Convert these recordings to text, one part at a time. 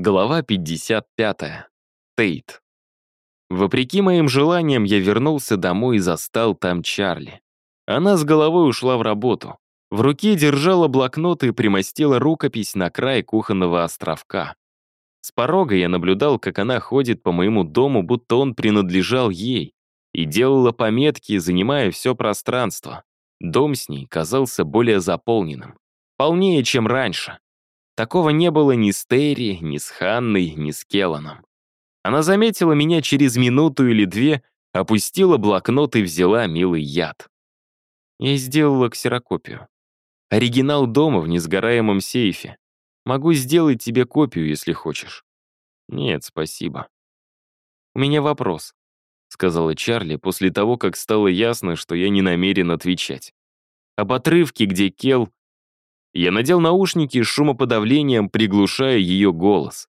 Глава 55. Тейт. Вопреки моим желаниям, я вернулся домой и застал там Чарли. Она с головой ушла в работу. В руке держала блокнот и примостила рукопись на край кухонного островка. С порога я наблюдал, как она ходит по моему дому, будто он принадлежал ей, и делала пометки, занимая все пространство. Дом с ней казался более заполненным. Полнее, чем раньше. Такого не было ни с Терри, ни с Ханной, ни с Келланом. Она заметила меня через минуту или две, опустила блокнот и взяла милый яд. Я сделала ксерокопию. Оригинал дома в несгораемом сейфе. Могу сделать тебе копию, если хочешь. Нет, спасибо. У меня вопрос, сказала Чарли после того, как стало ясно, что я не намерен отвечать. Об отрывке, где Кел я надел наушники с шумоподавлением, приглушая ее голос.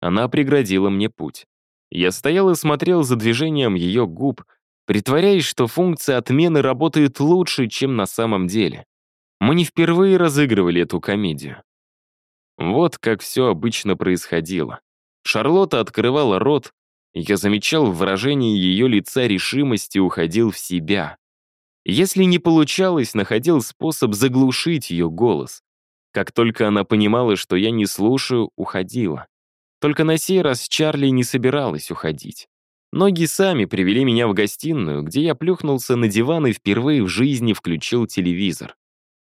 Она преградила мне путь. Я стоял и смотрел за движением ее губ, притворяясь, что функция отмены работает лучше, чем на самом деле. Мы не впервые разыгрывали эту комедию. Вот как все обычно происходило. Шарлотта открывала рот, я замечал в выражении ее лица решимости уходил в себя. Если не получалось, находил способ заглушить ее голос. Как только она понимала, что я не слушаю, уходила. Только на сей раз Чарли не собиралась уходить. Ноги сами привели меня в гостиную, где я плюхнулся на диван и впервые в жизни включил телевизор.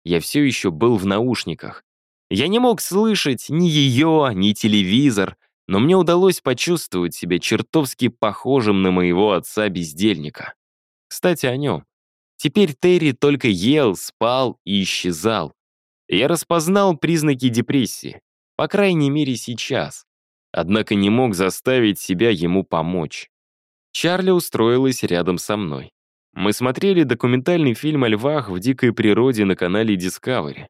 Я все еще был в наушниках. Я не мог слышать ни ее, ни телевизор, но мне удалось почувствовать себя чертовски похожим на моего отца-бездельника. Кстати, о нем. Теперь Терри только ел, спал и исчезал. Я распознал признаки депрессии, по крайней мере сейчас. Однако не мог заставить себя ему помочь. Чарли устроилась рядом со мной. Мы смотрели документальный фильм о львах в дикой природе на канале Discovery,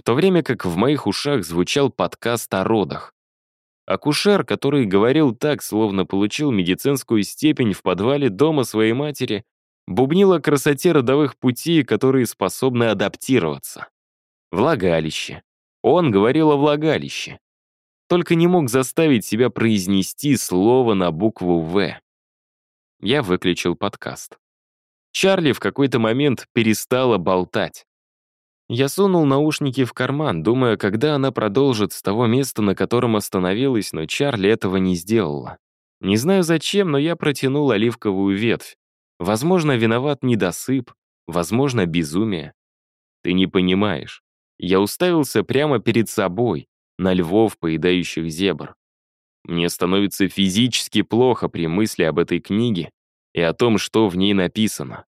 в то время как в моих ушах звучал подкаст о родах. Акушер, который говорил так, словно получил медицинскую степень в подвале дома своей матери, бубнил о красоте родовых путей, которые способны адаптироваться. Влагалище. Он говорил о влагалище. Только не мог заставить себя произнести слово на букву «В». Я выключил подкаст. Чарли в какой-то момент перестала болтать. Я сунул наушники в карман, думая, когда она продолжит с того места, на котором остановилась, но Чарли этого не сделала. Не знаю зачем, но я протянул оливковую ветвь. Возможно, виноват недосып, возможно, безумие. Ты не понимаешь. Я уставился прямо перед собой, на львов, поедающих зебр. Мне становится физически плохо при мысли об этой книге и о том, что в ней написано.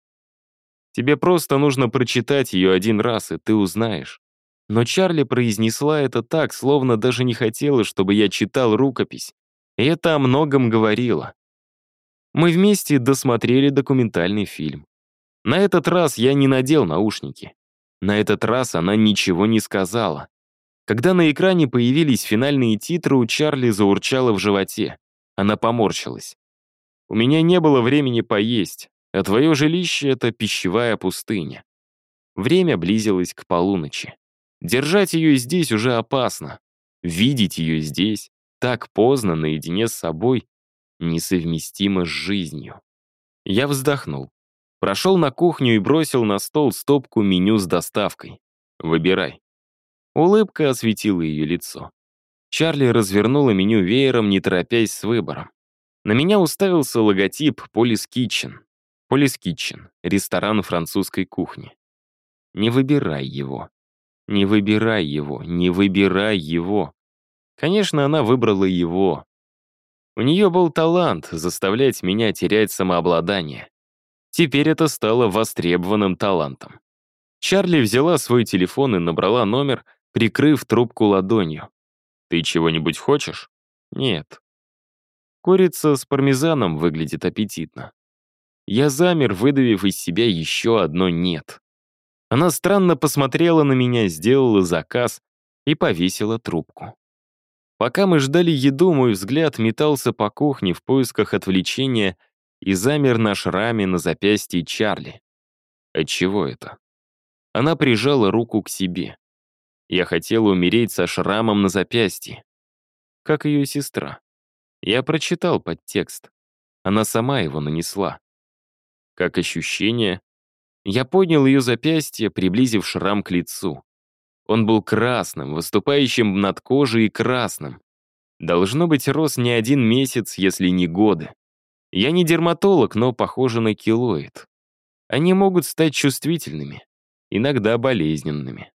Тебе просто нужно прочитать ее один раз, и ты узнаешь. Но Чарли произнесла это так, словно даже не хотела, чтобы я читал рукопись. И это о многом говорило. Мы вместе досмотрели документальный фильм. На этот раз я не надел наушники. На этот раз она ничего не сказала. Когда на экране появились финальные титры, у Чарли заурчало в животе. Она поморщилась. «У меня не было времени поесть, а твое жилище — это пищевая пустыня». Время близилось к полуночи. Держать ее здесь уже опасно. Видеть ее здесь, так поздно, наедине с собой, несовместимо с жизнью. Я вздохнул. Прошел на кухню и бросил на стол стопку меню с доставкой. Выбирай. Улыбка осветила ее лицо. Чарли развернула меню веером, не торопясь с выбором. На меня уставился логотип Полис Kitchen. Полис Kitchen — ресторан французской кухни. Не выбирай его. Не выбирай его, не выбирай его. Конечно, она выбрала его. У нее был талант заставлять меня терять самообладание. Теперь это стало востребованным талантом. Чарли взяла свой телефон и набрала номер, прикрыв трубку ладонью. «Ты чего-нибудь хочешь?» «Нет». Курица с пармезаном выглядит аппетитно. Я замер, выдавив из себя еще одно «нет». Она странно посмотрела на меня, сделала заказ и повесила трубку. Пока мы ждали еду, мой взгляд метался по кухне в поисках отвлечения и замер на шраме на запястье Чарли. Отчего это? Она прижала руку к себе. Я хотела умереть со шрамом на запястье. как ее сестра. Я прочитал подтекст. Она сама его нанесла. Как ощущение, я поднял ее запястье, приблизив шрам к лицу. Он был красным, выступающим над кожей и красным. Должно быть, рос не один месяц, если не годы. Я не дерматолог, но похоже на килоид. Они могут стать чувствительными, иногда болезненными.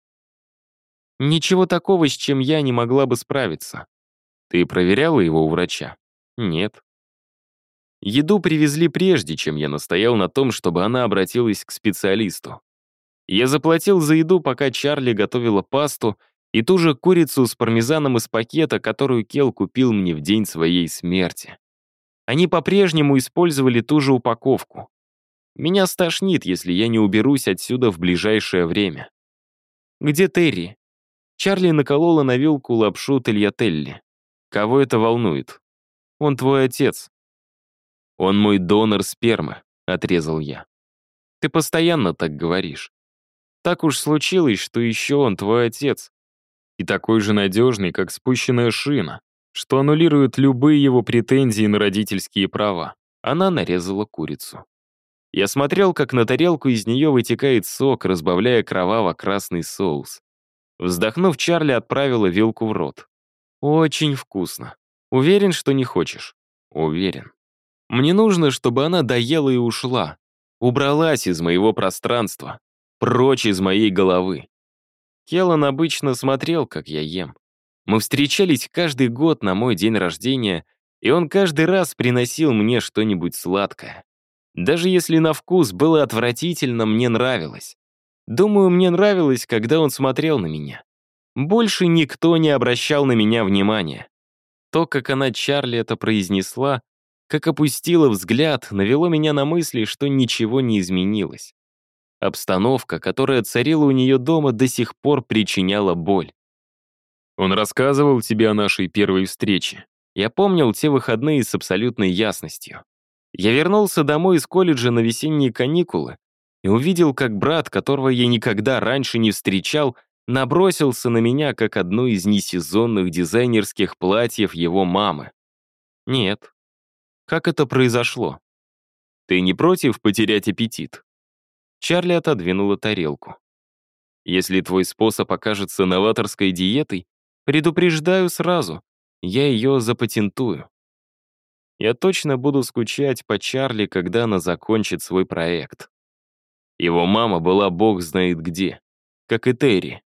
Ничего такого, с чем я не могла бы справиться. Ты проверяла его у врача? Нет. Еду привезли прежде, чем я настоял на том, чтобы она обратилась к специалисту. Я заплатил за еду, пока Чарли готовила пасту и ту же курицу с пармезаном из пакета, которую Кел купил мне в день своей смерти. Они по-прежнему использовали ту же упаковку. Меня стошнит, если я не уберусь отсюда в ближайшее время. «Где Терри?» Чарли наколола на вилку лапшу тельятелли. «Кого это волнует?» «Он твой отец». «Он мой донор спермы», — отрезал я. «Ты постоянно так говоришь. Так уж случилось, что еще он твой отец. И такой же надежный, как спущенная шина, что аннулирует любые его претензии на родительские права». Она нарезала курицу. Я смотрел, как на тарелку из нее вытекает сок, разбавляя кроваво-красный соус. Вздохнув, Чарли отправила вилку в рот. «Очень вкусно. Уверен, что не хочешь?» «Уверен. Мне нужно, чтобы она доела и ушла. Убралась из моего пространства. Прочь из моей головы». Келлан обычно смотрел, как я ем. Мы встречались каждый год на мой день рождения, и он каждый раз приносил мне что-нибудь сладкое. Даже если на вкус было отвратительно, мне нравилось. Думаю, мне нравилось, когда он смотрел на меня. Больше никто не обращал на меня внимания. То, как она Чарли это произнесла, как опустила взгляд, навело меня на мысли, что ничего не изменилось. Обстановка, которая царила у нее дома, до сих пор причиняла боль. Он рассказывал тебе о нашей первой встрече. Я помнил те выходные с абсолютной ясностью. Я вернулся домой из колледжа на весенние каникулы и увидел, как брат, которого я никогда раньше не встречал, набросился на меня, как одно из несезонных дизайнерских платьев его мамы. Нет. Как это произошло? Ты не против потерять аппетит? Чарли отодвинула тарелку. Если твой способ окажется новаторской диетой, предупреждаю сразу, я ее запатентую. Я точно буду скучать по Чарли, когда она закончит свой проект. Его мама была бог знает где, как и Терри.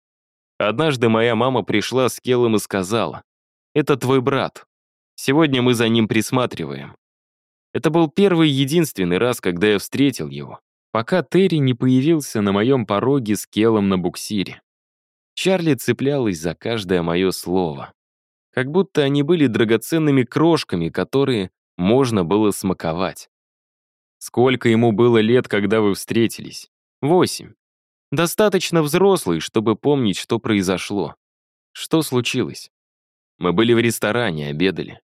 Однажды моя мама пришла с Келлом и сказала, «Это твой брат. Сегодня мы за ним присматриваем». Это был первый единственный раз, когда я встретил его, пока Терри не появился на моем пороге с Келлом на буксире. Чарли цеплялась за каждое мое слово. Как будто они были драгоценными крошками, которые можно было смаковать. Сколько ему было лет, когда вы встретились? Восемь. Достаточно взрослый, чтобы помнить, что произошло. Что случилось? Мы были в ресторане, обедали.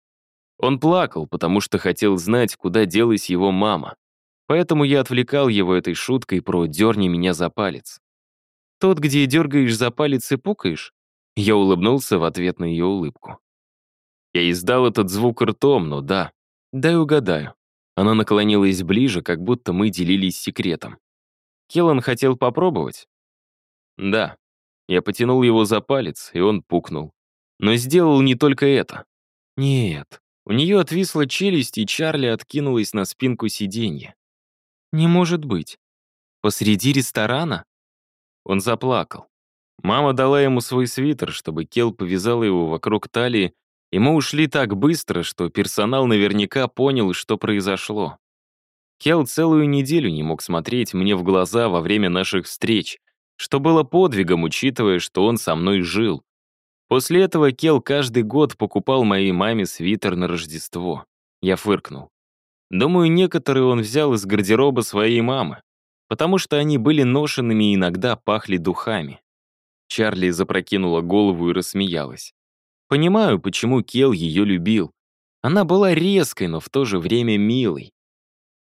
Он плакал, потому что хотел знать, куда делась его мама. Поэтому я отвлекал его этой шуткой про «дерни меня за палец». Тот, где дергаешь за палец и пукаешь? Я улыбнулся в ответ на ее улыбку. Я издал этот звук ртом, но да. Дай угадаю. Она наклонилась ближе, как будто мы делились секретом. Келлан хотел попробовать? Да. Я потянул его за палец, и он пукнул. Но сделал не только это. Нет. У нее отвисла челюсть, и Чарли откинулась на спинку сиденья. Не может быть. Посреди ресторана? Он заплакал. Мама дала ему свой свитер, чтобы Кел повязал его вокруг талии и мы ушли так быстро, что персонал наверняка понял, что произошло. Кел целую неделю не мог смотреть мне в глаза во время наших встреч, что было подвигом, учитывая, что он со мной жил. После этого Кел каждый год покупал моей маме свитер на Рождество. Я фыркнул. Думаю, некоторые он взял из гардероба своей мамы, потому что они были ношенными и иногда пахли духами. Чарли запрокинула голову и рассмеялась. Понимаю, почему Кел ее любил. Она была резкой, но в то же время милой.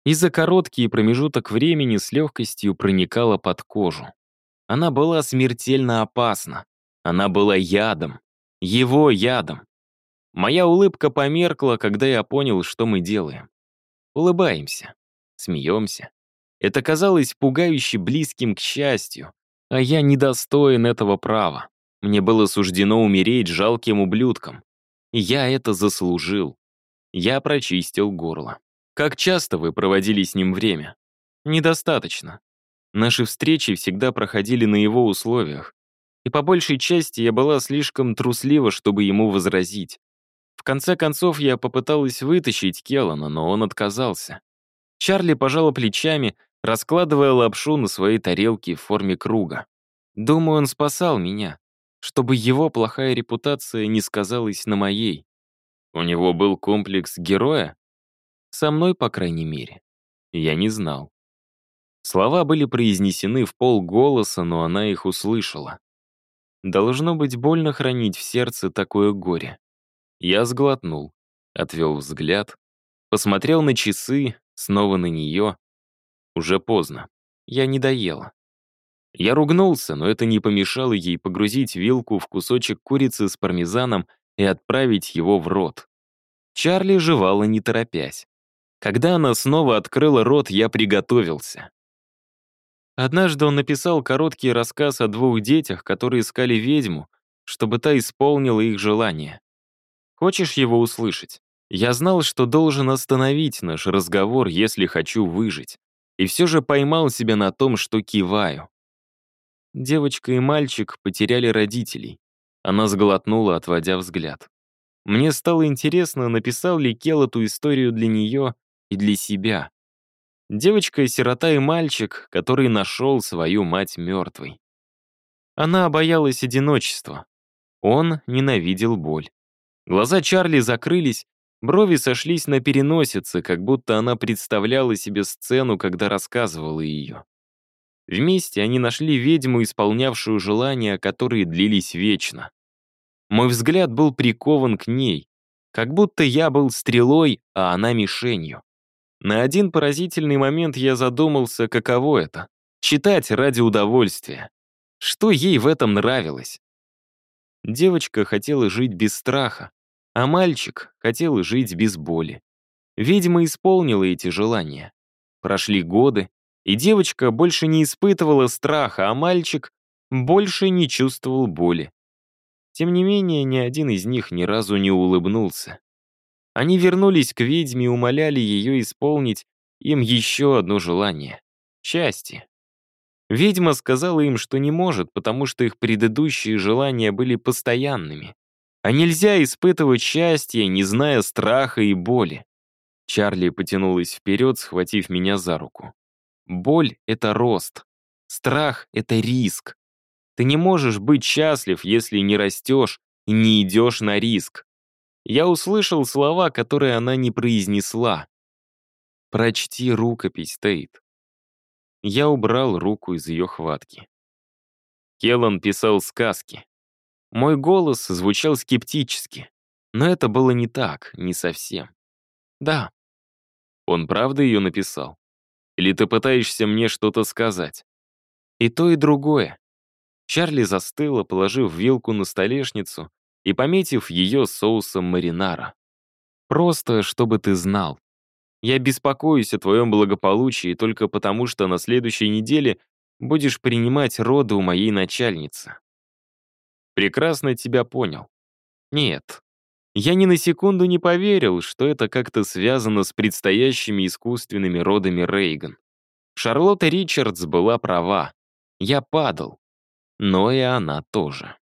И за короткий промежуток времени с легкостью проникала под кожу. Она была смертельно опасна. Она была ядом. Его ядом. Моя улыбка померкла, когда я понял, что мы делаем. Улыбаемся, смеемся. Это казалось пугающе близким к счастью, а я недостоин этого права. Мне было суждено умереть жалким ублюдком. Я это заслужил. Я прочистил горло. Как часто вы проводили с ним время? Недостаточно. Наши встречи всегда проходили на его условиях. И по большей части я была слишком труслива, чтобы ему возразить. Конце концов, я попыталась вытащить Келлана, но он отказался. Чарли пожала плечами, раскладывая лапшу на своей тарелке в форме круга. Думаю, он спасал меня, чтобы его плохая репутация не сказалась на моей. У него был комплекс героя? Со мной, по крайней мере. Я не знал. Слова были произнесены в полголоса, но она их услышала. Должно быть больно хранить в сердце такое горе. Я сглотнул, отвел взгляд, посмотрел на часы, снова на нее. Уже поздно. Я не доела. Я ругнулся, но это не помешало ей погрузить вилку в кусочек курицы с пармезаном и отправить его в рот. Чарли жевала не торопясь. Когда она снова открыла рот, я приготовился. Однажды он написал короткий рассказ о двух детях, которые искали ведьму, чтобы та исполнила их желание. Хочешь его услышать? Я знал, что должен остановить наш разговор, если хочу выжить. И все же поймал себя на том, что киваю. Девочка и мальчик потеряли родителей. Она сглотнула, отводя взгляд. Мне стало интересно, написал ли Кел эту историю для нее и для себя. Девочка, сирота и мальчик, который нашел свою мать мертвой. Она боялась одиночества. Он ненавидел боль. Глаза Чарли закрылись, брови сошлись на переносице, как будто она представляла себе сцену, когда рассказывала ее. Вместе они нашли ведьму, исполнявшую желания, которые длились вечно. Мой взгляд был прикован к ней, как будто я был стрелой, а она мишенью. На один поразительный момент я задумался, каково это — читать ради удовольствия. Что ей в этом нравилось? Девочка хотела жить без страха, а мальчик хотел жить без боли. Видимо, исполнила эти желания. Прошли годы, и девочка больше не испытывала страха, а мальчик больше не чувствовал боли. Тем не менее, ни один из них ни разу не улыбнулся. Они вернулись к ведьме и умоляли ее исполнить им еще одно желание — счастье. Ведьма сказала им, что не может, потому что их предыдущие желания были постоянными. А нельзя испытывать счастье, не зная страха и боли. Чарли потянулась вперед, схватив меня за руку. Боль — это рост. Страх — это риск. Ты не можешь быть счастлив, если не растешь и не идешь на риск я услышал слова, которые она не произнесла. «Прочти рукопись, Тейт». Я убрал руку из ее хватки. Келлан писал сказки. Мой голос звучал скептически, но это было не так, не совсем. Да. Он правда ее написал? Или ты пытаешься мне что-то сказать? И то, и другое. Чарли застыла, положив вилку на столешницу, и пометив ее соусом маринара. Просто, чтобы ты знал. Я беспокоюсь о твоем благополучии только потому, что на следующей неделе будешь принимать роды у моей начальницы. Прекрасно тебя понял. Нет, я ни на секунду не поверил, что это как-то связано с предстоящими искусственными родами Рейган. Шарлотта Ричардс была права. Я падал. Но и она тоже.